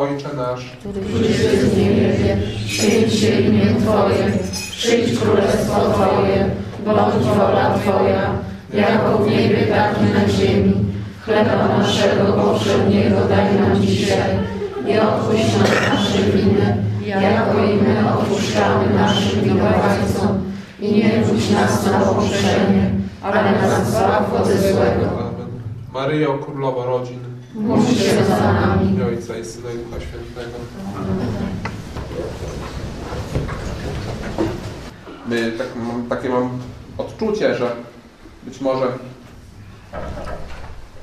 Ojcze nasz, któryś jest w niebie, święć się imię Twoje, przyjdź królestwo Twoje, bądź wola Twoja, jako w niebie, tak i na ziemi. Chleba naszego powszedniego daj nam dzisiaj i odpuść nam nasze winy, jako i my odpuszczamy naszym winowajcom. I nie wódź nas na pokuszenie, ale nas zbaw od złego. Maryjo, Królowa Rodzin, Módl się za nami. imię Ojca i Syna i Ducha Świętego. My tak, mam, takie mam odczucie, że być może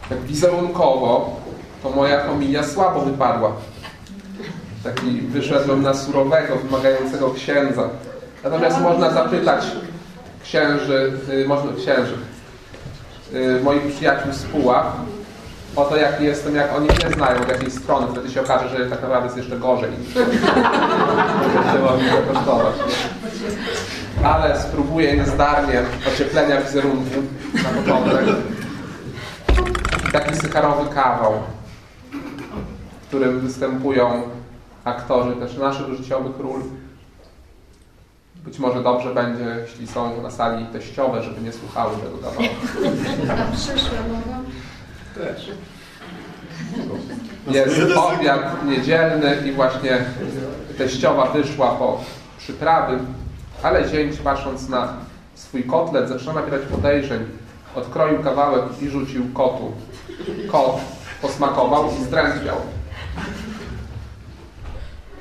tak wizerunkowo to moja familia słabo wypadła. Taki wyszedłem na surowego, wymagającego księdza. Natomiast można zapytać księży, y, można księży, y, moich przyjaciół z Puław o to, jaki jestem, jak oni mnie znają, od jakiej strony. Wtedy się okaże, że tak naprawdę jest jeszcze gorzej. Zakosztować. nie? Ale spróbuję niezdarnie ocieplenia wizerunku na początek. Taki sykarowy kawał, w którym występują aktorzy też naszych życiowych ról. Być może dobrze będzie, jeśli są na sali teściowe, żeby nie słuchały tego kawału. A przyszłe mogą? Jest obiad niedzielny i właśnie teściowa wyszła po przyprawy, ale zięć patrząc na swój kotlet zaczyna nabierać podejrzeń. Odkroił kawałek i rzucił kotu. Kot posmakował i zdrętwiał.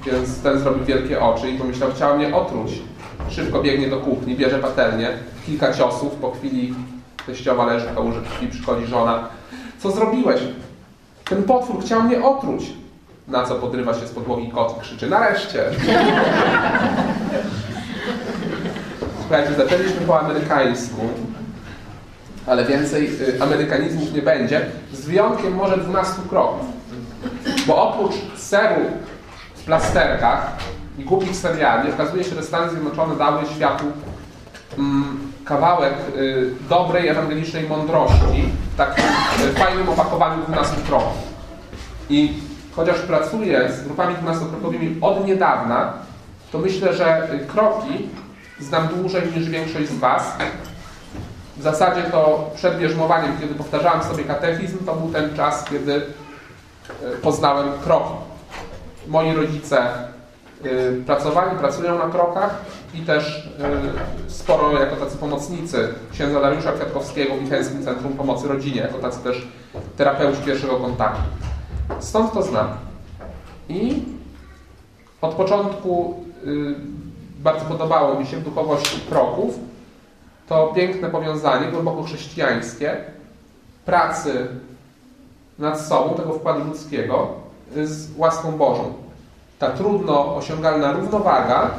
Więc ten zrobił wielkie oczy i pomyślał, chciał mnie otruć. Szybko biegnie do kuchni, bierze patelnię, kilka ciosów, po chwili teściowa leży w kałuży krwi, przychodzi żona. Co zrobiłeś? Ten potwór chciał mnie otruć. Na co podrywa się z podłogi kot i krzyczy, nareszcie! Słuchajcie, zaczęliśmy po amerykańsku, ale więcej y, amerykanizmów nie będzie, z wyjątkiem może 12 kroków. Bo oprócz seru w plasterkach i głupich seriali, okazuje się, że Stany Zjednoczone dały światu mm, kawałek y, dobrej ewangelicznej mądrości w takim y, fajnym opakowaniu 12 kroków. I chociaż pracuję z grupami 12-krokowymi od niedawna, to myślę, że kroki znam dłużej niż większość z Was. W zasadzie to przed bierzmowaniem, kiedy powtarzałem sobie katechizm, to był ten czas, kiedy y, poznałem kroki. Moi rodzice pracowali, pracują na krokach i też y, sporo jako tacy pomocnicy księdza Dariusza Kwiatkowskiego w Michaelskim Centrum Pomocy Rodzinie, jako tacy też terapeuci pierwszego kontaktu. Stąd to znam. I od początku y, bardzo podobało mi się w duchowości kroków to piękne powiązanie, głęboko chrześcijańskie, pracy nad sobą, tego wkładu ludzkiego z łaską Bożą. Ta trudno osiągalna równowaga,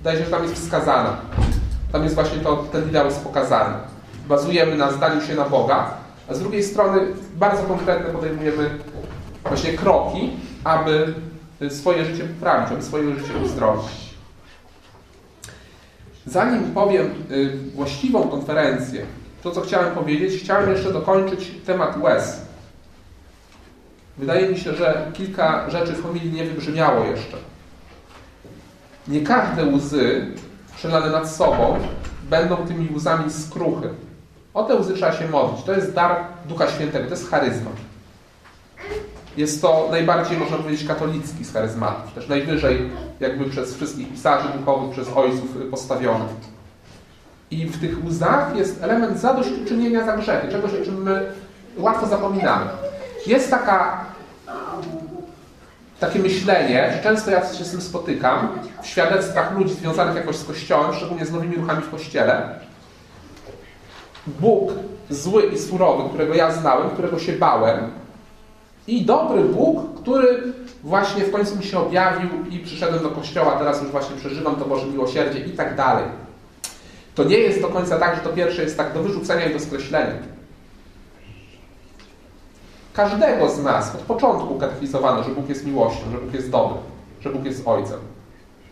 wydaje się, że tam jest wskazana. Tam jest właśnie to, ten ideał jest pokazany. Bazujemy na zdaniu się na Boga, a z drugiej strony bardzo konkretne podejmujemy właśnie kroki, aby swoje życie poprawić, aby swoje życie uzdrowić. Zanim powiem y, właściwą konferencję, to co chciałem powiedzieć, chciałem jeszcze dokończyć temat łez. Wydaje mi się, że kilka rzeczy w homilii nie wybrzmiało jeszcze. Nie każde łzy przelane nad sobą będą tymi łzami skruchy. O te łzy trzeba się modlić. To jest dar Ducha Świętego, to jest charyzma. Jest to najbardziej, można powiedzieć, katolicki z charyzmatów. Też najwyżej jakby przez wszystkich pisarzy duchowych, przez ojców postawiony. I w tych łzach jest element zadośćuczynienia za grzechy, czegoś, o czym my łatwo zapominamy. Jest taka, takie myślenie, że często ja się z tym spotykam, w świadectwach ludzi związanych jakoś z Kościołem, szczególnie z nowymi ruchami w Kościele. Bóg zły i surowy, którego ja znałem, którego się bałem, i dobry Bóg, który właśnie w końcu mi się objawił i przyszedłem do kościoła, teraz już właśnie przeżywam to Boże miłosierdzie i tak dalej. To nie jest do końca tak, że to pierwsze jest tak do wyrzucenia i do skreślenia. Każdego z nas od początku katechizowano, że Bóg jest miłością, że Bóg jest dobry, że Bóg jest Ojcem.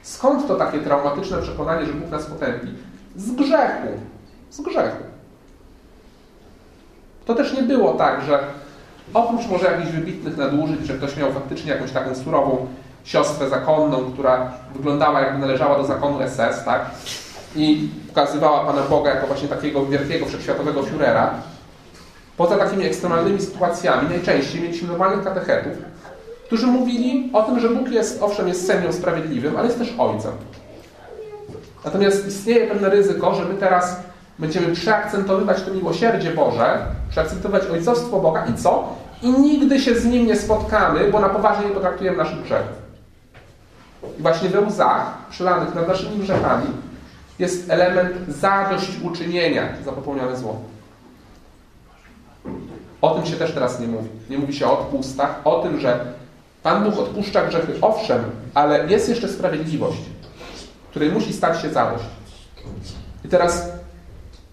Skąd to takie traumatyczne przekonanie, że Bóg nas potępi? Z grzechu. Z grzechu. To też nie było tak, że Oprócz może jakichś wybitnych nadużyć, że ktoś miał faktycznie jakąś taką surową siostrę zakonną, która wyglądała jakby należała do zakonu SS, tak? I pokazywała Pana Boga jako właśnie takiego wielkiego wszechświatowego Führera. Poza takimi ekstremalnymi sytuacjami najczęściej mieliśmy normalnych katechetów, którzy mówili o tym, że Bóg jest, owszem, jest sędzią sprawiedliwym, ale jest też Ojcem. Natomiast istnieje pewne ryzyko, że my teraz będziemy przeakcentowywać to miłosierdzie Boże, przeakcentować ojcostwo Boga i co? I nigdy się z Nim nie spotkamy, bo na poważnie nie potraktujemy naszych grzechów. I właśnie we łzach przelanych nad naszymi grzechami jest element zadośćuczynienia za popełnione zło. O tym się też teraz nie mówi. Nie mówi się o odpustach, o tym, że Pan Bóg odpuszcza grzechy, owszem, ale jest jeszcze sprawiedliwość, której musi stać się zadość. I teraz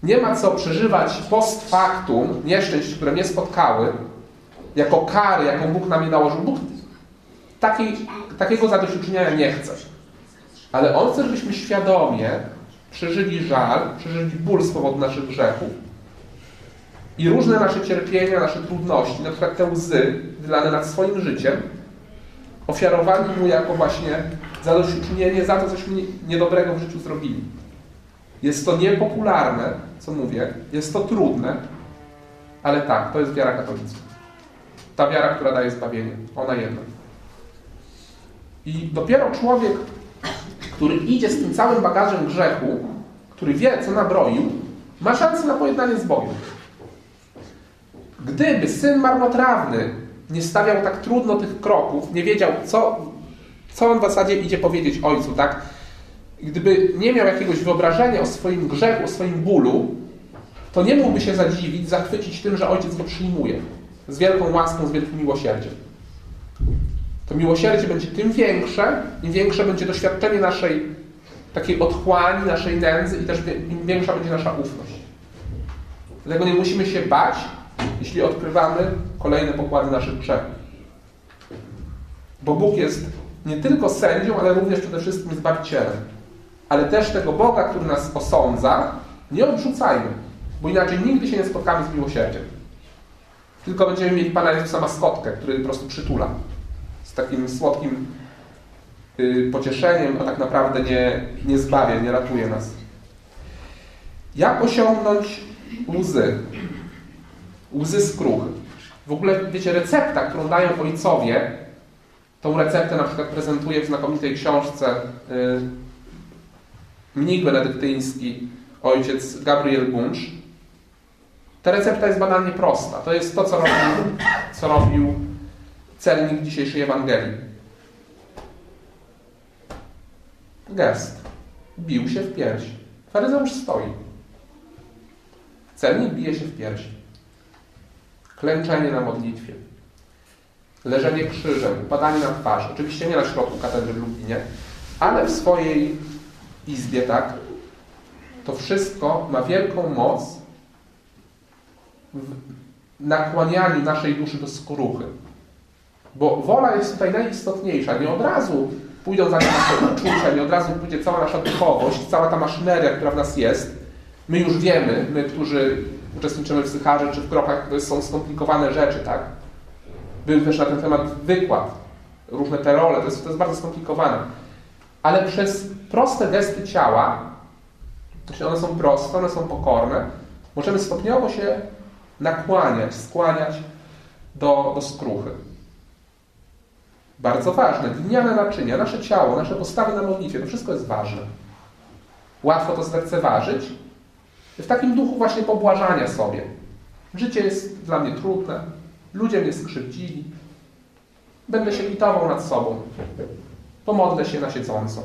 nie ma co przeżywać post factum nieszczęść, które mnie spotkały, jako kary, jaką Bóg na mnie nałożył. Bóg takiej, takiego zadośćuczynienia nie chce. Ale On chce, żebyśmy świadomie przeżyli żal, przeżyli ból z powodu naszych grzechów i różne nasze cierpienia, nasze trudności, na przykład te łzy wylane nad swoim życiem, ofiarowali Mu jako właśnie zadośćuczynienie za to, cośmy niedobrego w życiu zrobili. Jest to niepopularne, co mówię, jest to trudne, ale tak, to jest wiara katolicka. Ta wiara, która daje zbawienie. Ona jedna. I dopiero człowiek, który idzie z tym całym bagażem grzechu, który wie, co nabroił, ma szansę na pojednanie z Bogiem. Gdyby syn marnotrawny nie stawiał tak trudno tych kroków, nie wiedział, co, co on w zasadzie idzie powiedzieć ojcu, tak? Gdyby nie miał jakiegoś wyobrażenia o swoim grzechu, o swoim bólu, to nie mógłby się zadziwić, zachwycić tym, że ojciec go przyjmuje. Z wielką łaską, z wielkim miłosierdziem. To miłosierdzie będzie tym większe, im większe będzie doświadczenie naszej takiej otchłani, naszej nędzy i też im większa będzie nasza ufność. Dlatego nie musimy się bać, jeśli odkrywamy kolejne pokłady naszych grzechów. Bo Bóg jest nie tylko sędzią, ale również przede wszystkim zbawicielem. Ale też tego Boga, który nas osądza, nie odrzucajmy, bo inaczej nigdy się nie spotkamy z miłosierdziem. Tylko będziemy mieli Pana Jezusa maskotkę, który po prostu przytula. Z takim słodkim yy, pocieszeniem, a tak naprawdę nie, nie zbawia, nie ratuje nas. Jak osiągnąć łzy? Łzy skruchy. W ogóle, wiecie, recepta, którą dają ojcowie, tą receptę na przykład prezentuje w znakomitej książce yy, mnik benedyktyński, ojciec Gabriel Bunch. Ta recepta jest banalnie prosta. To jest to, co robił, co robił celnik dzisiejszej Ewangelii. Gest. Bił się w pierś. Faryzeusz stoi. Celnik bije się w pierś. Klęczenie na modlitwie. Leżenie krzyżem, padanie na twarz. Oczywiście nie na środku katedry w Lublinie, ale w swojej izbie, tak? To wszystko ma wielką moc w nakłanianiu naszej duszy do skruchy. Bo wola jest tutaj najistotniejsza. Nie od razu pójdą za nami nasze uczucia, nie od razu pójdzie cała nasza duchowość, cała ta maszyneria, która w nas jest. My już wiemy, my, którzy uczestniczymy w Sycharze czy w krokach, to są skomplikowane rzeczy, tak? Był też na ten temat wykład, różne te role, to jest, to jest bardzo skomplikowane. Ale przez proste gesty ciała, jeśli one są proste, one są pokorne, możemy stopniowo się nakłaniać, skłaniać do, do skruchy. Bardzo ważne. Gliniane naczynia, nasze ciało, nasze postawy na modlitwie, to wszystko jest ważne. Łatwo to zlekceważyć. W takim duchu właśnie pobłażania sobie. Życie jest dla mnie trudne, ludzie mnie skrzywdzili, będę się litował nad sobą, pomodlę się na siedząco.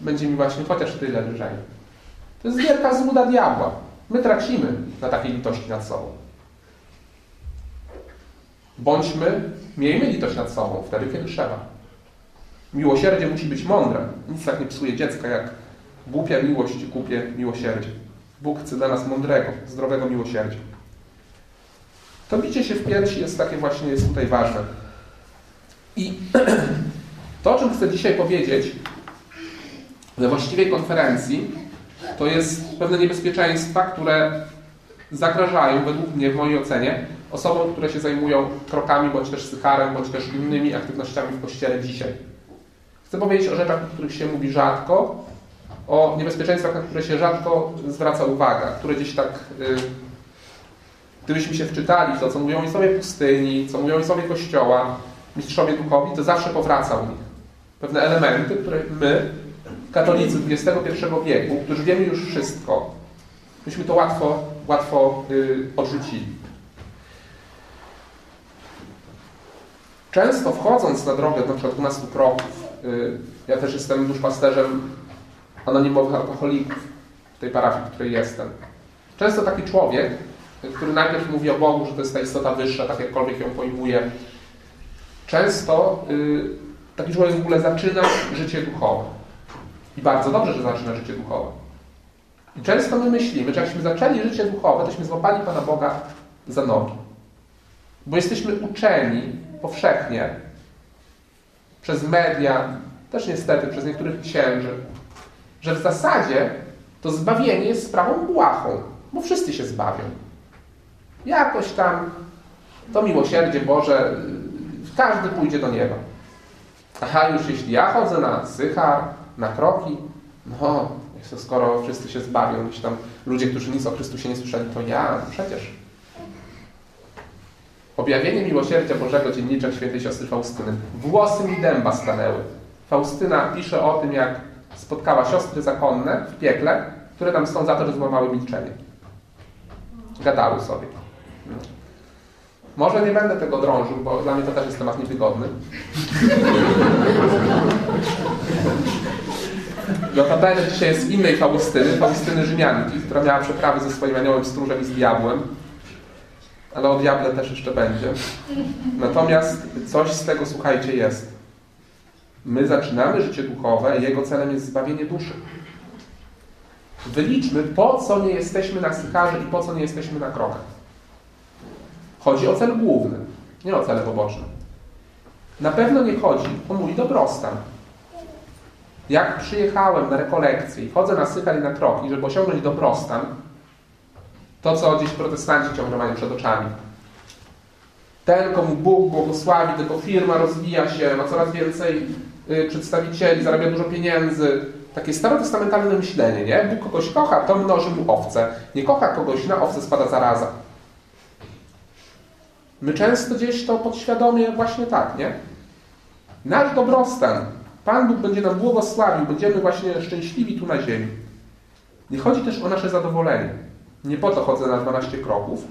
Będzie mi właśnie chociaż tyle lżej. To jest wielka złuda diabła. My tracimy na takiej litości nad sobą. Bądźmy, miejmy litość nad sobą wtedy, kiedy trzeba. Miłosierdzie musi być mądre. Nic tak nie psuje dziecka, jak głupia miłość głupie miłosierdzie. Bóg chce dla nas mądrego, zdrowego miłosierdzia. To bicie się w piersi jest takie właśnie, jest tutaj ważne. I to, o czym chcę dzisiaj powiedzieć we właściwej konferencji, to jest pewne niebezpieczeństwa, które zagrażają, według mnie, w mojej ocenie, osobom, które się zajmują krokami, bądź też sycharem, bądź też innymi aktywnościami w Kościele dzisiaj. Chcę powiedzieć o rzeczach, o których się mówi rzadko, o niebezpieczeństwach, na które się rzadko zwraca uwaga, które gdzieś tak, y, gdybyśmy się wczytali to, co mówią ojcowie pustyni, co mówią ojcowie Kościoła, mistrzowie duchowi, to zawsze powraca u nich. Pewne elementy, które my, katolicy XXI wieku, którzy wiemy już wszystko, myśmy to łatwo, łatwo y, odrzucili. Często wchodząc na drogę na przykład 12 kroków, y, ja też jestem duszpasterzem anonimowych alkoholików w tej parafii, w której jestem. Często taki człowiek, który najpierw mówi o Bogu, że to jest ta istota wyższa, tak jakkolwiek ją pojmuje, często y, taki człowiek w ogóle zaczyna życie duchowe. I bardzo dobrze, że zaczyna życie duchowe. I często my myślimy, że jakśmy zaczęli życie duchowe, tośmy złapali Pana Boga za nogi. Bo jesteśmy uczeni powszechnie przez media, też niestety przez niektórych księży, że w zasadzie to zbawienie jest sprawą błahą, bo wszyscy się zbawią. Jakoś tam to miłosierdzie Boże, każdy pójdzie do nieba. Aha, już jeśli ja chodzę na sychar, na kroki, no, skoro wszyscy się zbawią, jeśli tam ludzie, którzy nic o Chrystusie nie słyszeli, to ja, no przecież. Objawienie miłosierdzia Bożego dzienniczek świętej siostry Faustyny. Włosy mi dęba stanęły. Faustyna pisze o tym, jak spotkała siostry zakonne w piekle, które tam są za to, że złamały milczenie. Gadały sobie. Może nie będę tego drążył, bo dla mnie to też jest temat niewygodny. Notabene dzisiaj jest innej Faustyny, Faustyny Rzymianki, która miała przeprawy ze swoim aniołem stróżem i z diabłem. Ale o diable też jeszcze będzie. Natomiast coś z tego, słuchajcie, jest. My zaczynamy życie duchowe jego celem jest zbawienie duszy. Wyliczmy, po co nie jesteśmy na sycharze i po co nie jesteśmy na krokach. Chodzi o cel główny, nie o cele poboczne. Na pewno nie chodzi o mój dobrostan. Jak przyjechałem na rekolekcję i chodzę na sychar i na kroki, żeby osiągnąć dobrostan, to co dziś protestanci ciągle mają przed oczami. Ten, komu Bóg błogosławi, tylko firma rozwija się, ma coraz więcej przedstawicieli, zarabia dużo pieniędzy. Takie starotestamentalne myślenie, nie? Bóg kogoś kocha, to mnoży mu owce. Nie kocha kogoś, na owce spada zaraza. My często gdzieś to podświadomie właśnie tak, nie? Nasz dobrostan, Pan Bóg będzie nam błogosławił, będziemy właśnie szczęśliwi tu na ziemi. Nie chodzi też o nasze zadowolenie. Nie po to chodzę na 12 kroków,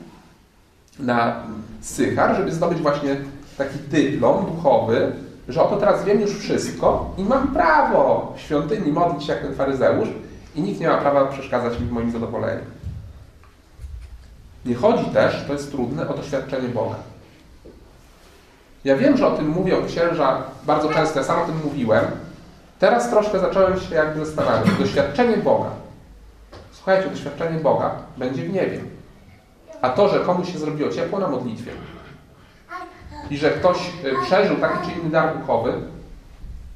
na sychar, żeby zdobyć właśnie taki dyplom duchowy, że oto teraz wiem już wszystko i mam prawo w świątyni modlić się jak ten faryzeusz i nikt nie ma prawa przeszkadzać mi w moim zadowoleniu. Nie chodzi też, to jest trudne, o doświadczenie Boga. Ja wiem, że o tym mówię o księża bardzo często, ja sam o tym mówiłem. Teraz troszkę zacząłem się jakby zastanawiać. Doświadczenie Boga. Słuchajcie, doświadczenie Boga będzie w niebie. A to, że komuś się zrobiło ciepło na modlitwie i że ktoś y, przeżył taki czy inny dar duchowy,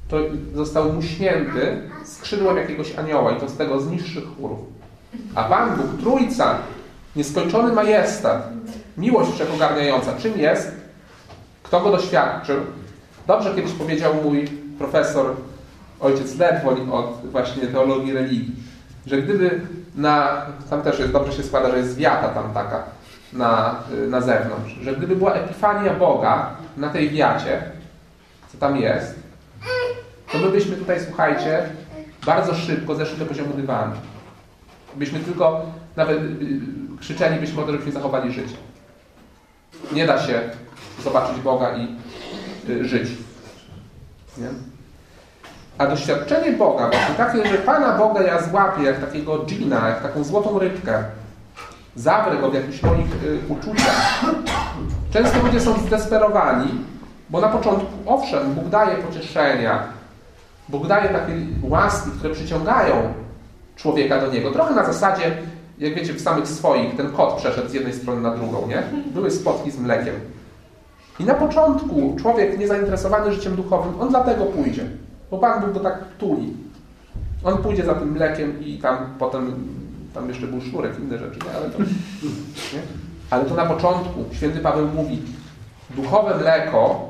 to został mu święty skrzydłem jakiegoś anioła i to z tego z niższych chórów. A Pan Bóg, Trójca, nieskończony majestat, miłość wszechogarniająca, czym jest? Kto go doświadczył? Dobrze kiedyś powiedział mój profesor, ojciec Ledwoń od właśnie teologii religii, że gdyby na, tam też jest, dobrze się składa, że jest wiata tam taka na, na zewnątrz, że gdyby była epifania Boga na tej wiacie, co tam jest, to my byśmy tutaj, słuchajcie, bardzo szybko zeszli do poziomu dywanu. Byśmy tylko, nawet y, krzyczelibyśmy o to, żebyśmy zachowali życie. Nie da się zobaczyć Boga i y, żyć. Nie? A doświadczenie Boga, właśnie takie, że Pana Boga ja złapię jak takiego dżina, jak taką złotą rybkę, zawrę go w jakichś moich y, uczuciach. Często ludzie są zdesperowani, bo na początku, owszem, Bóg daje pocieszenia, Bóg daje takie łaski, które przyciągają człowieka do Niego. Trochę na zasadzie, jak wiecie, w samych swoich, ten kot przeszedł z jednej strony na drugą, nie? Były spotki z mlekiem. I na początku człowiek niezainteresowany życiem duchowym, on dlatego pójdzie, bo Pan Bóg go tak tuli. On pójdzie za tym mlekiem i tam potem, tam jeszcze był sznurek, inne rzeczy, nie? Ale to, nie? Ale to na początku święty Paweł mówi, duchowe mleko,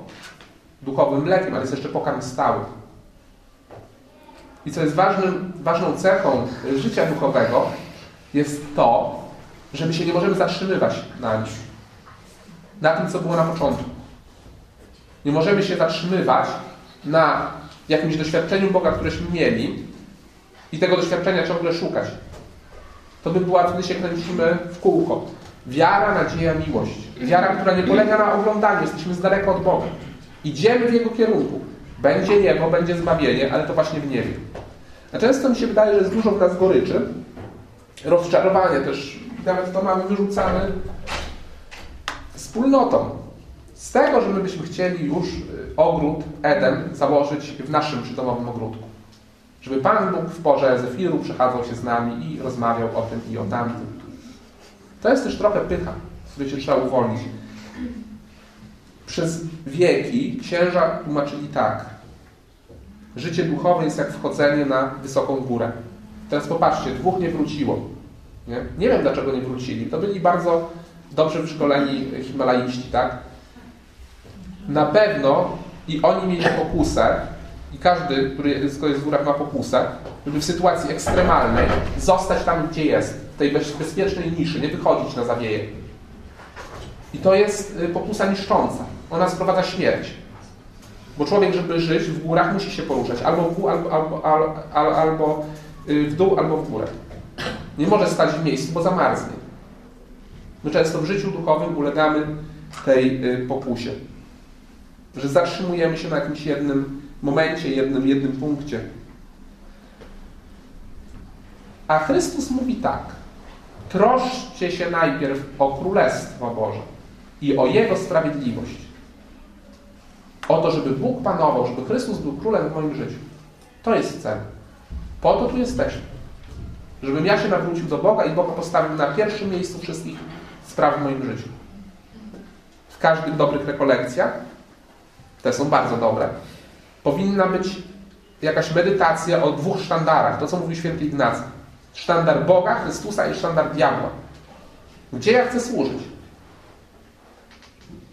duchowym mlekiem, ale jest jeszcze pokarm stały. I co jest ważnym, ważną cechą życia duchowego, jest to, że my się nie możemy zatrzymywać na nim. Na tym, co było na początku. Nie możemy się zatrzymywać na jakimś doświadczeniu Boga, któreśmy mieli i tego doświadczenia ciągle szukać. To by była, wtedy się kręcimy w kółko. Wiara, nadzieja, miłość. Wiara, która nie polega na oglądaniu, jesteśmy z daleka od Boga. Idziemy w Jego kierunku. Będzie niebo, będzie zbawienie, ale to właśnie w niebie. A często mi się wydaje, że jest dużo w nas goryczy, rozczarowanie też, nawet to mamy wyrzucane wspólnotą. Z tego, że my byśmy chcieli już y, ogród Eden założyć w naszym przydomowym ogródku. Żeby Pan Bóg w porze Zefiru przechadzał się z nami i rozmawiał o tym i o tamtym. To jest też trochę pycha, z której się trzeba uwolnić. Przez wieki księża tłumaczyli tak. Życie duchowe jest jak wchodzenie na wysoką górę. Teraz popatrzcie, dwóch nie wróciło. Nie, nie wiem dlaczego nie wrócili. To byli bardzo dobrze wyszkoleni himalaiści, tak? Na pewno i oni mieli pokusę, i każdy, który jest w górach ma pokusę, żeby w sytuacji ekstremalnej zostać tam, gdzie jest, w tej bezpiecznej niszy, nie wychodzić na zawieje. I to jest y, pokusa niszcząca. Ona sprowadza śmierć. Bo człowiek, żeby żyć w górach, musi się poruszać albo w, albo, albo, albo, albo y, w dół, albo w górę. Nie może stać w miejscu, bo zamarznie. My często w życiu duchowym ulegamy tej y, pokusie. Że zatrzymujemy się na jakimś jednym momencie, jednym, jednym punkcie. A Chrystus mówi tak. Troszcie się najpierw o Królestwo Boże i o Jego sprawiedliwość. O to, żeby Bóg panował, żeby Chrystus był królem w moim życiu. To jest cel. Po to tu jesteśmy. Żebym ja się nawrócił do Boga i Boga postawił na pierwszym miejscu wszystkich spraw w moim życiu. W każdych dobrych rekolekcjach, te są bardzo dobre, powinna być jakaś medytacja o dwóch sztandarach. To, co mówił święty Ignacy. Sztandar Boga, Chrystusa i sztandar diabła. Gdzie ja chcę służyć?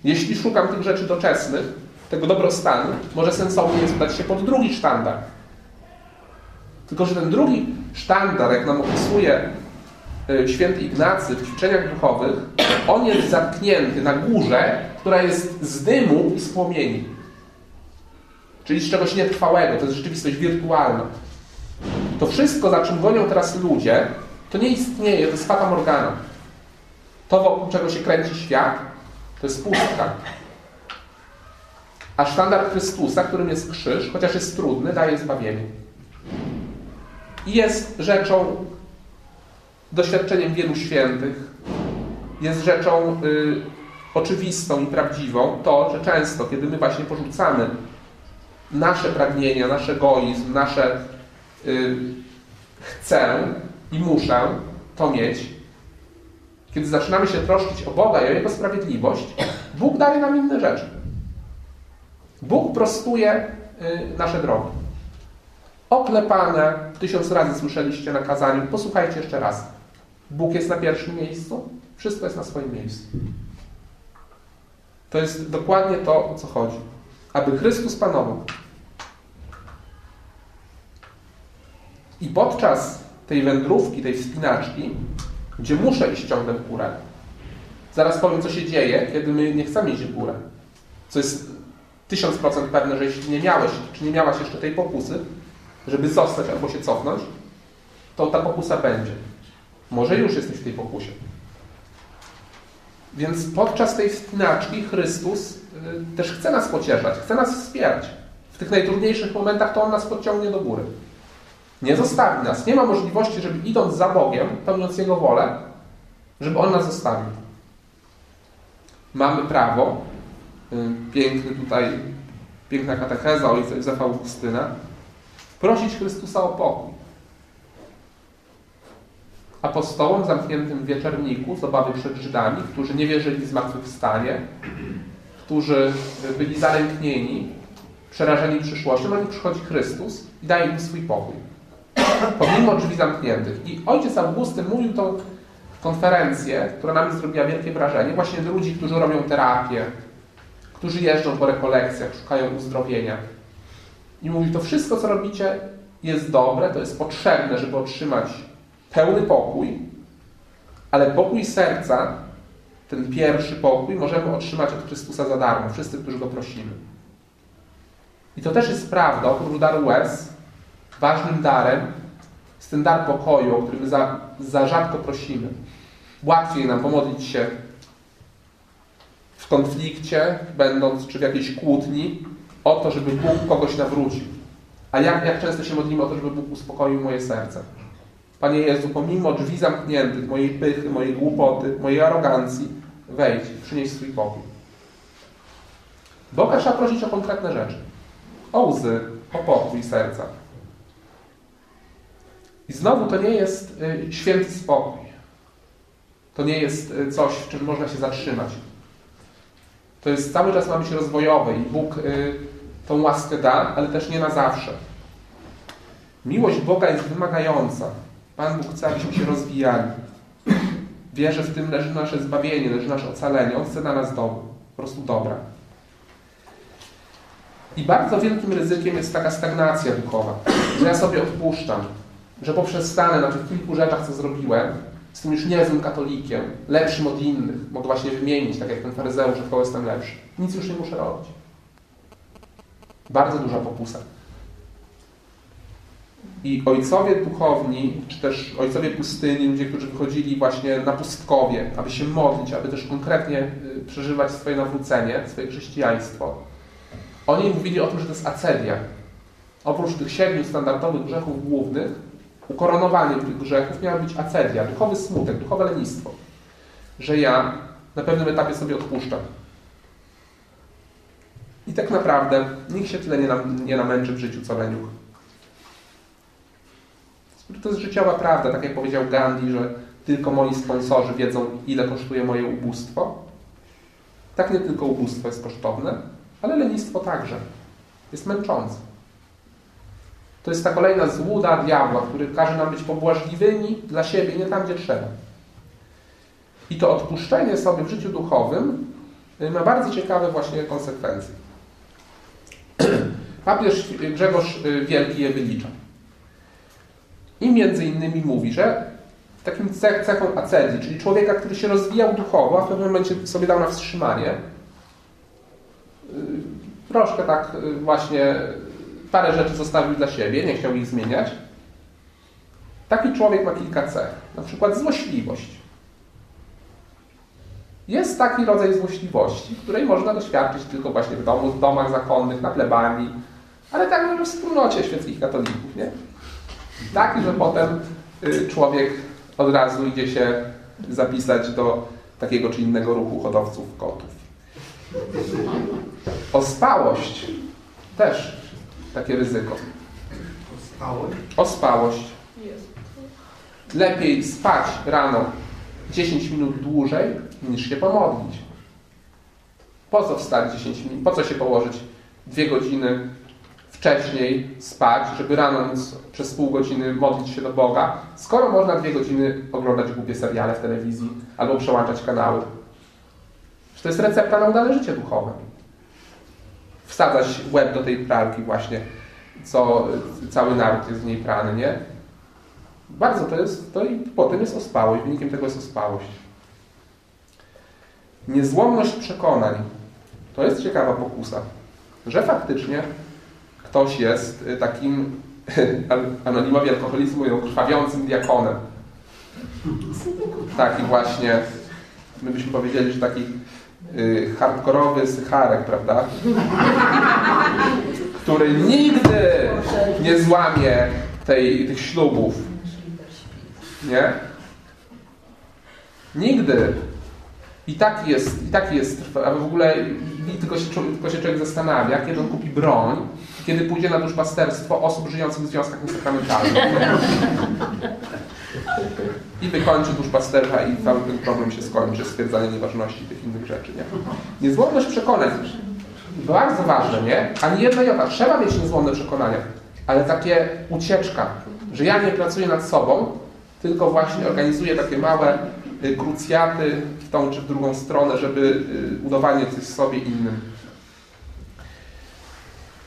Jeśli szukam tych rzeczy doczesnych, tego dobrostanu, może sensownie jest udać się pod drugi sztandar. Tylko, że ten drugi sztandar, jak nam opisuje e, święty Ignacy w ćwiczeniach duchowych, on jest zatknięty na górze, która jest z dymu i z płomieni. Czyli z czegoś nietrwałego, to jest rzeczywistość wirtualna. To wszystko, za czym gonią teraz ludzie, to nie istnieje, to jest fata morgana. To, wokół czego się kręci świat, to jest pustka. A sztandar Chrystusa, którym jest krzyż, chociaż jest trudny, daje zbawienie. I jest rzeczą, doświadczeniem wielu świętych, jest rzeczą y, oczywistą i prawdziwą to, że często, kiedy my właśnie porzucamy nasze pragnienia, nasz egoizm, nasze y, chcę i muszę to mieć, kiedy zaczynamy się troszczyć o Boga i o Jego sprawiedliwość, Bóg daje nam inne rzeczy. Bóg prostuje y, nasze drogi. Oklepane, tysiąc razy słyszeliście na kazaniu, posłuchajcie jeszcze raz. Bóg jest na pierwszym miejscu, wszystko jest na swoim miejscu. To jest dokładnie to, o co chodzi. Aby Chrystus panował. I podczas tej wędrówki, tej wspinaczki, gdzie muszę iść ciągle w górę, zaraz powiem, co się dzieje, kiedy my nie chcemy iść w górę. Co jest tysiąc procent pewne, że jeśli nie miałeś, czy nie miałaś jeszcze tej pokusy, żeby zostać albo się cofnąć, to ta pokusa będzie. Może już jesteś w tej pokusie. Więc podczas tej wspinaczki Chrystus y, też chce nas pocieszać, chce nas wspierać. W tych najtrudniejszych momentach to On nas podciągnie do góry. Nie zostawi nas. Nie ma możliwości, żeby idąc za Bogiem, pełniąc Jego wolę, żeby On nas zostawił. Mamy prawo, y, piękny tutaj, piękna katecheza ojca Józefa Augustyna, prosić Chrystusa o pokój. Apostołom zamkniętym w wieczerniku z obawy przed Żydami, którzy nie wierzyli w zmartwychwstanie, którzy byli zalęknieni, przerażeni przyszłością, na nich przychodzi Chrystus i daje im swój pokój. Pomimo drzwi zamkniętych. I ojciec Augustyn mówił to konferencję, która na mnie zrobiła wielkie wrażenie, właśnie ludzi, którzy robią terapię, którzy jeżdżą po rekolekcjach, szukają uzdrowienia. I mówi, to wszystko, co robicie, jest dobre, to jest potrzebne, żeby otrzymać pełny pokój, ale pokój serca, ten pierwszy pokój, możemy otrzymać od Chrystusa za darmo, wszyscy, którzy go prosimy. I to też jest prawda, oprócz daru łez, ważnym darem jest ten dar pokoju, o którym za, za rzadko prosimy. Łatwiej nam pomodlić się w konflikcie, będąc, czy w jakiejś kłótni, o to, żeby Bóg kogoś nawrócił. A jak, jak często się modlimy o to, żeby Bóg uspokoił moje serce? Panie Jezu, pomimo drzwi zamkniętych, mojej pychy, mojej głupoty, mojej arogancji, wejdź, przynieś swój pokój. Boga trzeba prosić o konkretne rzeczy. O łzy, o pokój serca. I znowu to nie jest y, święty spokój. To nie jest y, coś, w czym można się zatrzymać. To jest cały czas ma być rozwojowe i Bóg y, tą łaskę da, ale też nie na zawsze. Miłość Boga jest wymagająca. Pan Bóg chce, abyśmy się rozwijali. Wie, że w tym leży nasze zbawienie, leży nasze ocalenie. On chce na nas dobro, po prostu dobra. I bardzo wielkim ryzykiem jest taka stagnacja duchowa, że ja sobie odpuszczam, że poprzestanę na tych kilku rzeczach, co zrobiłem, jestem już niezłym katolikiem, lepszym od innych. Mogę właśnie wymienić, tak jak ten faryzeusz, że koło jestem lepszy. Nic już nie muszę robić. Bardzo duża pokusa. I ojcowie duchowni, czy też ojcowie pustyni, ludzie, którzy wychodzili właśnie na pustkowie, aby się modlić, aby też konkretnie y, przeżywać swoje nawrócenie, swoje chrześcijaństwo, oni mówili o tym, że to jest acedia. Oprócz tych siedmiu standardowych grzechów głównych, ukoronowaniem tych grzechów miała być acedia, duchowy smutek, duchowe lenistwo. Że ja na pewnym etapie sobie odpuszczam. I tak naprawdę nikt się tyle nie, nam, nie namęczy w życiu, co leniuch. To jest życiowa prawda, tak jak powiedział Gandhi, że tylko moi sponsorzy wiedzą, ile kosztuje moje ubóstwo. Tak nie tylko ubóstwo jest kosztowne, ale lenistwo także. Jest męczące. To jest ta kolejna złuda diabła, który każe nam być pobłażliwymi dla siebie, nie tam, gdzie trzeba. I to odpuszczenie sobie w życiu duchowym y, ma bardzo ciekawe właśnie konsekwencje. Papież Grzegorz y, Wielki je wylicza. I między innymi mówi, że takim cechą acedii, czyli człowieka, który się rozwijał duchowo, a w pewnym momencie sobie dał na wstrzymanie, y, troszkę tak właśnie parę rzeczy zostawił dla siebie, nie chciał ich zmieniać. Taki człowiek ma kilka cech. Na przykład złośliwość. Jest taki rodzaj złośliwości, której można doświadczyć tylko właśnie w domu, w domach zakonnych, na plebanii, ale także w wspólnocie świeckich katolików, nie? Taki, że potem y, człowiek od razu idzie się zapisać do takiego czy innego ruchu hodowców kotów. Ospałość też takie ryzyko. Ospałość? Ospałość. Lepiej spać rano 10 minut dłużej, niż się pomodlić. Po co wstać 10 minut? Po co się położyć dwie godziny wcześniej spać, żeby rano przez pół godziny modlić się do Boga, skoro można dwie godziny oglądać głupie seriale w telewizji albo przełączać kanały. To jest recepta na udane życie duchowe. Wsadzać łeb do tej pralki właśnie, co cały naród jest w niej prany, nie? Bardzo to jest, to i potem jest ospałość, wynikiem tego jest ospałość. Niezłomność przekonań. To jest ciekawa pokusa, że faktycznie ktoś jest y, takim, anonimowi alkoholizmu mówią, krwawiącym diakonem. Taki właśnie, my byśmy powiedzieli, że taki y, hardkorowy sycharek, prawda? Który nigdy nie złamie tej, tych ślubów. Nie? Nigdy. I tak jest, i tak jest, a w ogóle tylko się, tylko się człowiek zastanawia, kiedy on kupi broń, kiedy pójdzie na duszpasterstwo osób żyjących w związkach niesakramentalnych. I wykończy duszpasterza i cały ten problem się skończy, stwierdzanie nieważności tych innych rzeczy. Nie? Niezłomność przekonań. Bardzo ważne, nie? Ani jedna jota. Trzeba mieć niezłomne przekonania, ale takie ucieczka, że ja nie pracuję nad sobą, tylko właśnie organizuję takie małe y, krucjaty w tą czy w drugą stronę, żeby y, udowadniać coś sobie innym.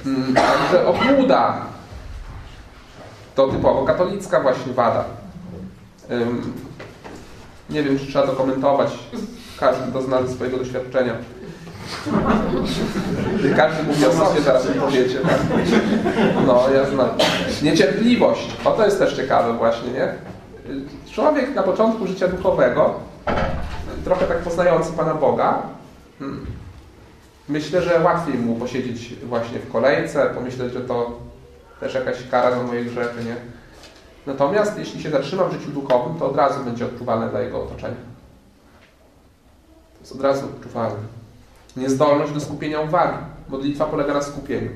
Mm, Także obłuda to typowo katolicka właśnie wada. Nie wiem, czy trzeba to komentować. Każdy to zna ze swojego doświadczenia. Każdy mówi o sobie teraz mi powiecie. Tak? No, ja znam. Niecierpliwość. O, to jest też ciekawe właśnie, nie? Człowiek na początku życia duchowego, trochę tak poznający Pana Boga, hmm, myślę, że łatwiej mu posiedzieć właśnie w kolejce, pomyśleć, że to też jakaś kara za moje grzechy, nie? Natomiast jeśli się zatrzyma w życiu duchowym, to od razu będzie odczuwalne dla jego otoczenia. To jest od razu odczuwalne. Niezdolność do skupienia uwagi. Modlitwa polega na skupieniu.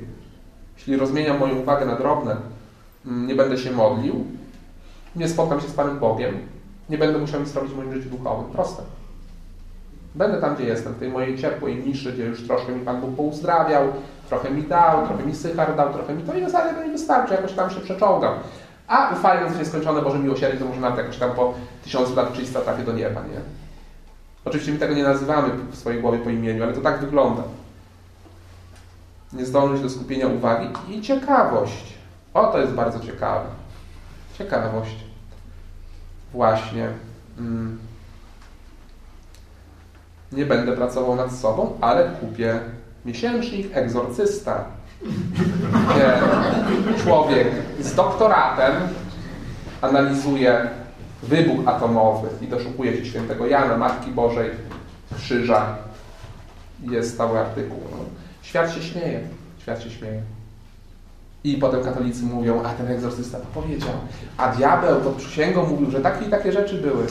Jeśli rozmieniam moją uwagę na drobne, mm, nie będę się modlił, nie spotkam się z Panem Bogiem, nie będę musiał nic robić w moim życiu duchowym. Proste. Będę tam, gdzie jestem, w tej mojej ciepłej niszy, gdzie już troszkę mi Pan Bóg pouzdrawiał, trochę mi dał, trochę mi sychar dał, trochę mi to i w zasadzie to mi wystarczy, jakoś tam się przeczołgam. A ufając w nieskończone Boże miłosierdzie, to może nawet jakoś tam po tysiącu lat czysta trafię do nieba, nie? Oczywiście my tego nie nazywamy w swojej głowie po imieniu, ale to tak wygląda. Niezdolność do skupienia uwagi i ciekawość. O, to jest bardzo ciekawe. Ciekawość. Właśnie. Mm. Nie będę pracował nad sobą, ale kupię miesięcznik egzorcysta. Nie. Człowiek z doktoratem analizuje wybuch atomowy i doszukuje się świętego Jana, Matki Bożej, krzyża. Jest stały artykuł. No. Świat się śmieje. Świat się śmieje. I potem katolicy mówią, a ten egzorcysta to powiedział. A diabeł pod przysięgą mówił, że takie i takie rzeczy były.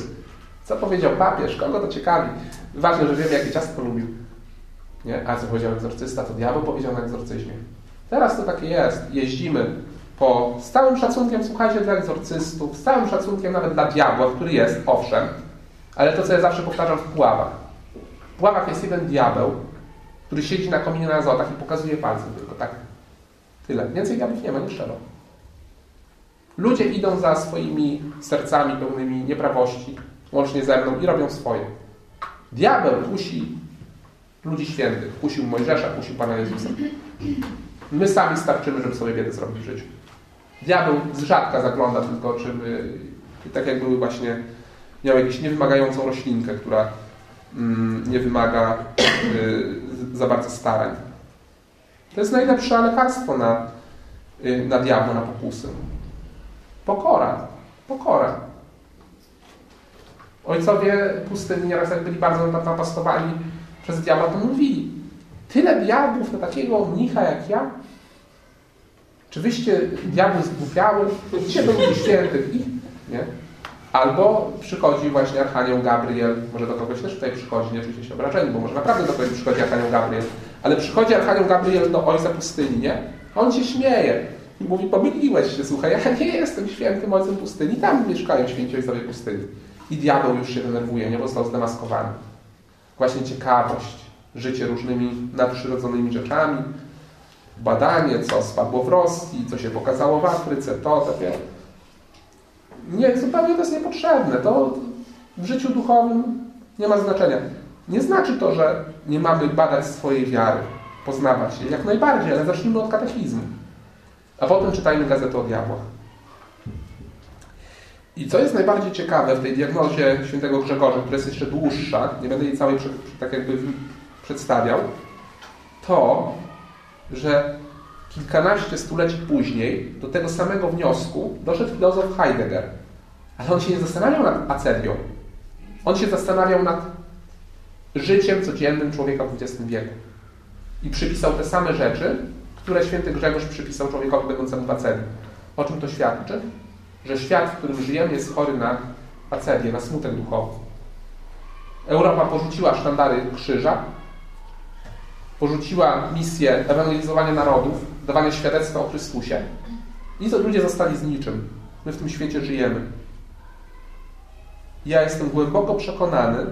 Co powiedział papież? Kogo to ciekawi? Ważne, że wiemy, jakie ciastko lubił. Nie? A co powiedział egzorcysta, to diabeł powiedział na egzorcyzmie. Teraz to takie jest. Jeździmy po, z całym szacunkiem, słuchajcie, dla egzorcystów, z całym szacunkiem nawet dla diabła, który jest, owszem, ale to, co ja zawsze powtarzam w Puławach. W Puławach jest jeden diabeł, który siedzi na kominie na azotach i pokazuje palcem tylko tak. Tyle. Więcej diabłów nie ma, nie trzeba. Ludzie idą za swoimi sercami pełnymi nieprawości, łącznie ze mną, i robią swoje. Diabeł kusi ludzi świętych, kusił Mojżesza, kusił Pana Jezusa. My sami starczymy, żeby sobie biedę zrobić w życiu. Diabeł z rzadka zagląda tylko, czy my, tak jak były właśnie, miał jakąś niewymagającą roślinkę, która mm, nie wymaga y, za bardzo starań. To jest najlepsze lekarstwo na, y, na diabła, na pokusy. Pokora. Pokora. Ojcowie pustyni nieraz jak byli bardzo napastowani przez diabła, to mówili tyle diabłów na takiego mnicha jak ja? Czy wyście diabły zgłupiały? Dzisiaj był świętych ich, nie? Albo przychodzi właśnie Archanioł Gabriel, może do kogoś też tutaj przychodzi, nie oczywiście się obrażeni, bo może naprawdę do kogoś przychodzi Archanioł Gabriel, ale przychodzi Archanioł Gabriel do ojca pustyni, nie? On się śmieje i mówi, pomyliłeś się, słuchaj, ja nie jestem świętym ojcem pustyni, tam mieszkają święci ojcowie pustyni. I diabeł już się denerwuje, nie? Bo został zdemaskowany. Właśnie ciekawość, życie różnymi nadprzyrodzonymi rzeczami, badanie, co spadło w Rosji, co się pokazało w Afryce, to, takie. Nie, zupełnie to jest niepotrzebne. To w życiu duchowym nie ma znaczenia. Nie znaczy to, że nie mamy badać swojej wiary, poznawać jej. Jak najbardziej, ale zacznijmy od katechizmu. A potem czytajmy gazetę o diabłach. I co jest najbardziej ciekawe w tej diagnozie świętego Grzegorza, która jest jeszcze dłuższa, nie będę jej całej tak jakby przedstawiał, to, że kilkanaście stuleci później do tego samego wniosku doszedł filozof Heidegger. Ale on się nie zastanawiał nad acedią. On się zastanawiał nad życiem codziennym człowieka w XX wieku. I przypisał te same rzeczy, które święty Grzegorz przypisał człowiekowi będącemu w acedii. O czym to świadczy? Że świat, w którym żyjemy, jest chory na acedię, na smutek duchowy. Europa porzuciła sztandary krzyża, porzuciła misję ewangelizowania narodów, dawania świadectwa o Chrystusie i ludzie zostali z niczym. My w tym świecie żyjemy. Ja jestem głęboko przekonany,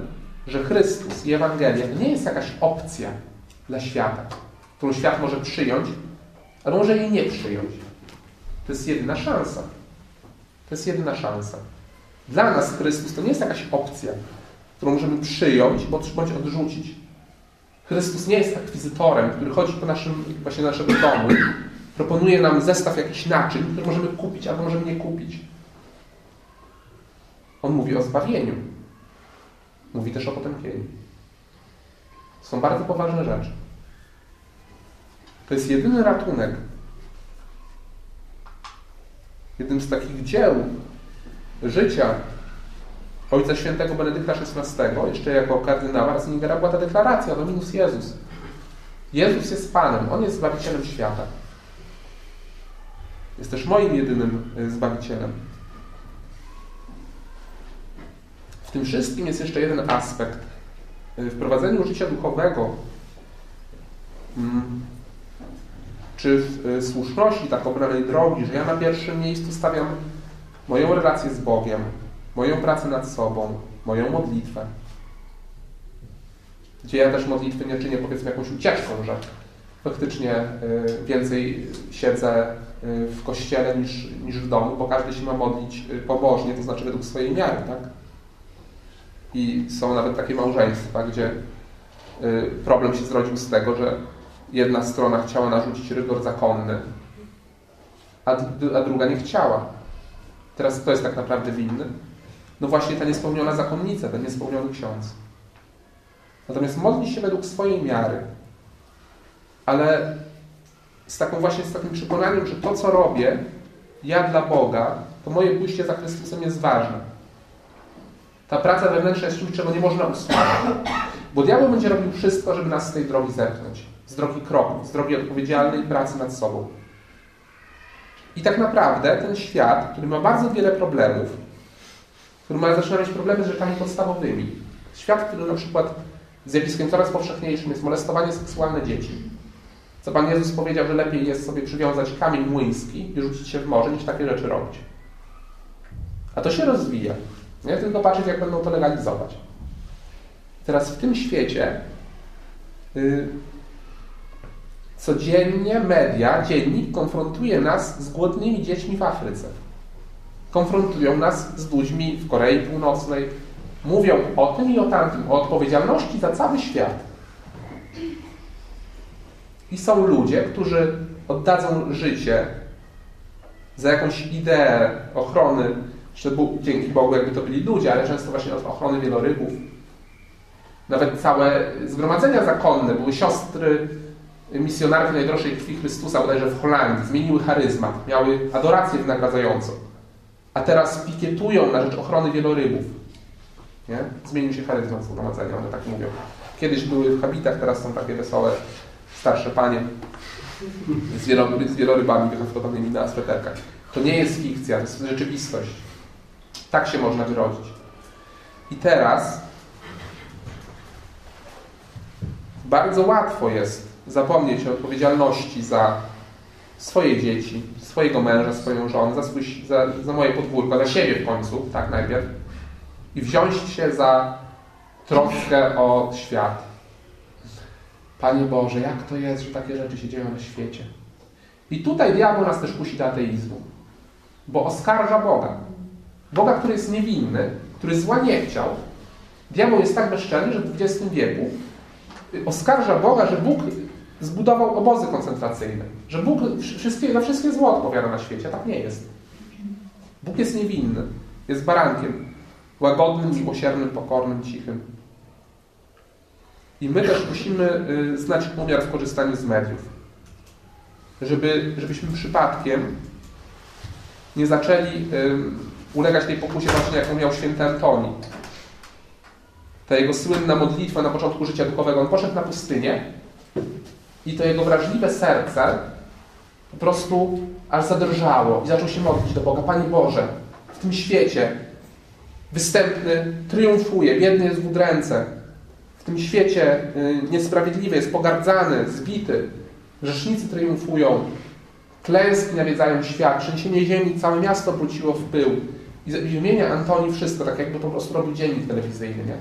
że Chrystus i Ewangelia nie jest jakaś opcja dla świata, którą świat może przyjąć, albo może jej nie przyjąć. To jest jedyna szansa. To jest jedyna szansa. Dla nas Chrystus to nie jest jakaś opcja. którą możemy przyjąć bądź odrzucić. Chrystus nie jest akwizytorem, który chodzi po naszym, właśnie naszego domu, proponuje nam zestaw jakichś naczyń, które możemy kupić albo możemy nie kupić. On mówi o zbawieniu. Mówi też o potępieniu. Są bardzo poważne rzeczy. To jest jedyny ratunek. Jednym z takich dzieł życia Ojca Świętego Benedykta XVI, jeszcze jako kardynała Ratzingera, była ta deklaracja Dominus Jezus. Jezus jest Panem, On jest Zbawicielem świata. Jest też moim jedynym y, Zbawicielem. W tym wszystkim jest jeszcze jeden aspekt. Y, w prowadzeniu życia duchowego mm, czy w y, słuszności tak obranej drogi, że ja na pierwszym miejscu stawiam moją relację z Bogiem, moją pracę nad sobą, moją modlitwę. Gdzie ja też modlitwy nie czynię powiedzmy jakąś ucieczką, że faktycznie y, więcej siedzę y, w kościele niż, niż w domu, bo każdy się ma modlić pobożnie, to znaczy według swojej miary, tak? I są nawet takie małżeństwa, gdzie problem się zrodził z tego, że jedna strona chciała narzucić rygor zakonny, a, a druga nie chciała. Teraz kto jest tak naprawdę winny? No właśnie ta niespełniona zakonnica, ten niespełniony ksiądz. Natomiast modli się według swojej miary, ale z taką właśnie z takim przekonaniem, że to, co robię, ja dla Boga, to moje pójście za Chrystusem jest ważne. Ta praca wewnętrzna jest czymś, czego nie można usunąć. Bo diabeł będzie robił wszystko, żeby nas z tej drogi zepchnąć. Z drogi kroku, z drogi odpowiedzialnej pracy nad sobą. I tak naprawdę ten świat, który ma bardzo wiele problemów, który ma zaczyna mieć problemy z rzeczami podstawowymi. Świat, który na przykład zjawiskiem coraz powszechniejszym jest molestowanie seksualne dzieci. Co Pan Jezus powiedział, że lepiej jest sobie przywiązać kamień młyński i rzucić się w morze, niż takie rzeczy robić. A to się rozwija. Nie tylko patrzeć, jak będą to legalizować. Teraz w tym świecie yy, codziennie media, dziennik konfrontuje nas z głodnymi dziećmi w Afryce konfrontują nas z ludźmi w Korei Północnej, mówią o tym i o tamtym, o odpowiedzialności za cały świat. I są ludzie, którzy oddadzą życie za jakąś ideę ochrony, że dzięki Bogu jakby to byli ludzie, ale często właśnie od ochrony wielorybów. Nawet całe zgromadzenia zakonne były siostry misjonarki najdroższej krwi Chrystusa, bodajże w Holandii, zmieniły charyzmat, miały adorację wynagradzającą a teraz pikietują na rzecz ochrony wielorybów. Nie? Zmienił się charyzmat zgromadzenia, one tak mówią. Kiedyś były w habitach, teraz są takie wesołe, starsze panie z, z wielorybami wyhaftowanymi na sweterkach. To nie jest fikcja, to jest rzeczywistość. Tak się można wyrodzić. I teraz bardzo łatwo jest zapomnieć o odpowiedzialności za swoje dzieci, swojego męża, swoją żonę, za, swój, za, za moje podwórko, za siebie w końcu, tak najpierw, i wziąć się za troskę o świat. Panie Boże, jak to jest, że takie rzeczy się dzieją na świecie? I tutaj diabeł nas też kusi do ateizmu, bo oskarża Boga. Boga, który jest niewinny, który zła nie chciał. Diabeł jest tak bezczelny, że w XX wieku oskarża Boga, że Bóg zbudował obozy koncentracyjne. Że Bóg wszystkie, za wszystkie zło odpowiada na świecie. Tak nie jest. Bóg jest niewinny. Jest barankiem. Łagodnym, miłosiernym, pokornym, cichym. I my też musimy y, znać umiar w korzystaniu z mediów. Żeby, żebyśmy przypadkiem nie zaczęli ulegać tej pokusie właśnie, jaką miał święty Antoni. Ta jego słynna modlitwa na początku życia duchowego. On poszedł na pustynię i to jego wrażliwe serce po prostu aż zadrżało i zaczął się modlić do Boga. Panie Boże, w tym świecie występny triumfuje, biedny jest w udręce. W tym świecie y, niesprawiedliwy jest pogardzany, zbity. Grzesznicy triumfują. Klęski nawiedzają świat. Trzęsienie ziemi, całe miasto wróciło w pył. I wymienia Antoni wszystko, tak jakby po prostu robił dziennik telewizyjny, nie?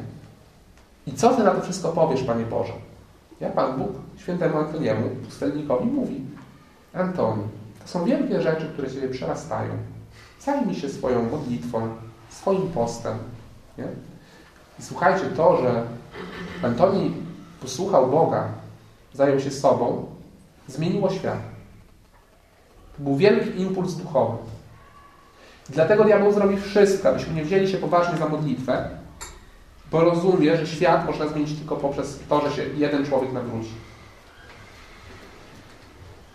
I co ty na to wszystko powiesz, Panie Boże? Jak Pan Bóg świętemu Antoniemu, pustelnikowi mówi Antoni, to są wielkie rzeczy, które Ciebie przerastają. Zajmij się swoją modlitwą, swoim postem. Nie? I słuchajcie, to, że Antoni posłuchał Boga, zajął się sobą, zmieniło świat. To był wielki impuls duchowy. Dlatego diabeł zrobi wszystko, abyśmy nie wzięli się poważnie za modlitwę, bo rozumie, że świat można zmienić tylko poprzez to, że się jeden człowiek nawróci.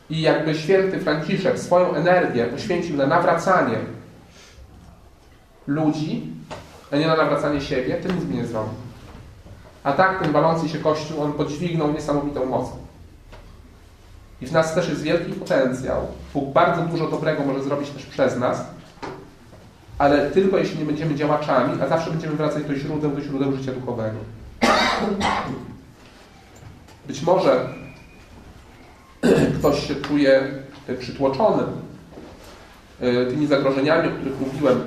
I jakby święty Franciszek swoją energię poświęcił na nawracanie ludzi, a nie na nawracanie siebie, tym nic nie zrobił. A tak ten walący się Kościół, on podźwignął niesamowitą mocą. I w nas też jest wielki potencjał. Bóg bardzo dużo dobrego może zrobić też przez nas, ale tylko jeśli nie będziemy działaczami, a zawsze będziemy wracać do źródeł, do źródeł życia duchowego. Być może ktoś się czuje przytłoczony tymi zagrożeniami, o których mówiłem.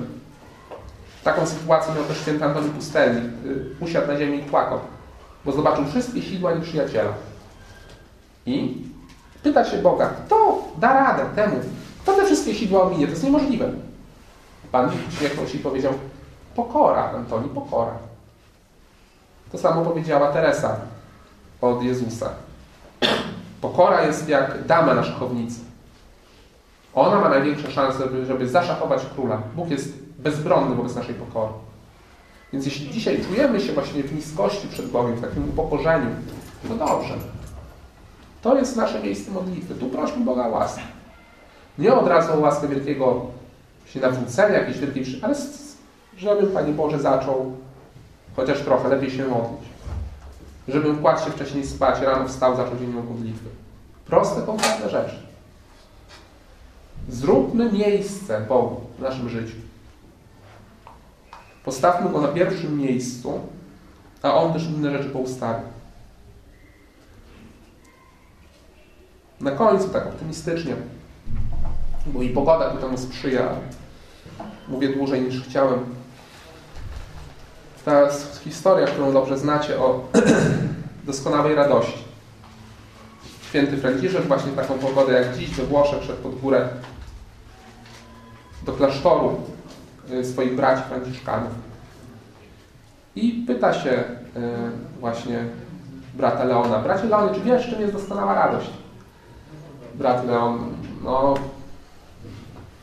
Taką sytuację miał też święty Antoni Pustelnik. Usiadł na ziemi i płakał, bo zobaczył wszystkie sidła nieprzyjaciela. I pyta się Boga, kto da radę temu? Kto te wszystkie sidła ominie? To jest niemożliwe. Pan uśmiechnął się i powiedział, pokora, Antoni, pokora. To samo powiedziała Teresa od Jezusa. Pokora jest jak dama na szachownicy. Ona ma największe szanse, żeby, zaszachować króla. Bóg jest bezbronny wobec naszej pokory. Więc jeśli dzisiaj czujemy się właśnie w niskości przed Bogiem, w takim upokorzeniu, to dobrze. To jest nasze miejsce modlitwy. Tu prośmy Boga o łaskę. Nie od razu o łaskę wielkiego się nawrócenia, jakiejś wielkiej, ale żebym, Panie Boże, zaczął chociaż trochę lepiej się modlić. Żebym kładł się wcześniej spać, rano wstał, zaczął dzień modlitwy. Proste, konkretne rzeczy. Zróbmy miejsce Bogu w naszym życiu. Postawmy Go na pierwszym miejscu, a On też inne rzeczy poustawi. Na końcu, tak optymistycznie, bo i pogoda ku temu sprzyja. Mówię dłużej niż chciałem. Ta historia, którą dobrze znacie o doskonałej radości. Święty Franciszek właśnie taką pogodę jak dziś we Włoszech szedł pod górę do klasztoru y, swoich braci franciszkanów. I pyta się y, właśnie brata Leona, bracie Leonie, czy wiesz, czym jest doskonała radość? Brat Leon, no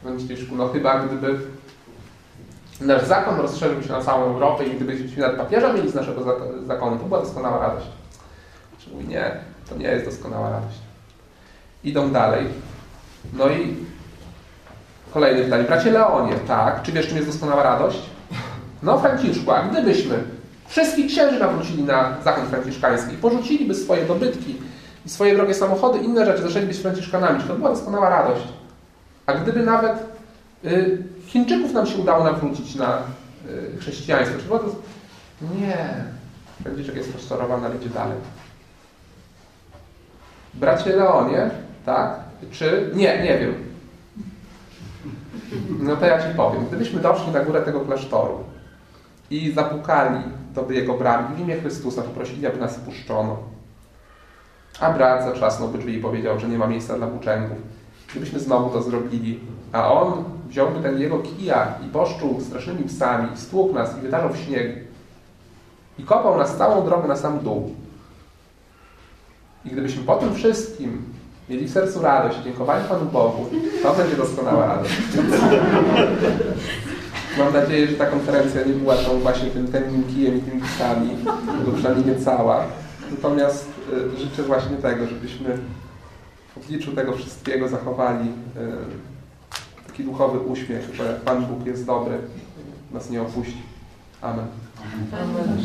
Franciszku, no chyba gdyby nasz zakon rozszerzył się na całą Europę i gdybyśmy nawet papieża mieli z naszego zakonu, to była doskonała radość. Czy mówi, nie, to nie jest doskonała radość. Idą dalej. No i kolejne pytanie. Bracie Leonie, tak, czy wiesz, czym jest doskonała radość? No, Franciszku, a gdybyśmy wszystkich księży nawrócili na zakon franciszkański i porzuciliby swoje dobytki i swoje drogie samochody, inne rzeczy, zaczęli być franciszkanami, czy to była doskonała radość? A gdyby nawet y, Chińczyków nam się udało nawrócić na y, chrześcijaństwo, czy było to... Nie. Franciszek jest rozczarowany, idzie dalej. Bracie Leonie, tak? Czy... Nie, nie wiem. No to ja Ci powiem. Gdybyśmy doszli na górę tego klasztoru i zapukali do jego bramy w imię Chrystusa, poprosili, aby nas puszczono, a brat zatrzasnąłby drzwi i powiedział, że nie ma miejsca dla włóczęgów. Gdybyśmy znowu to zrobili, a on wziąłby ten jego kijak i poszczuł strasznymi psami, stłukł nas i wytarzał w śnieg i kopał nas całą drogę na sam dół. I gdybyśmy po tym wszystkim mieli w sercu radość, dziękowali Panu Bogu, to będzie doskonała radość. Mam nadzieję, że ta konferencja nie była tą właśnie tym tennim kijem i tymi psami, bo przynajmniej nie cała. Natomiast y, życzę właśnie tego, żebyśmy obliczu tego wszystkiego zachowali y, taki duchowy uśmiech, że Pan Bóg jest dobry, nas nie opuści. Amen. Amen.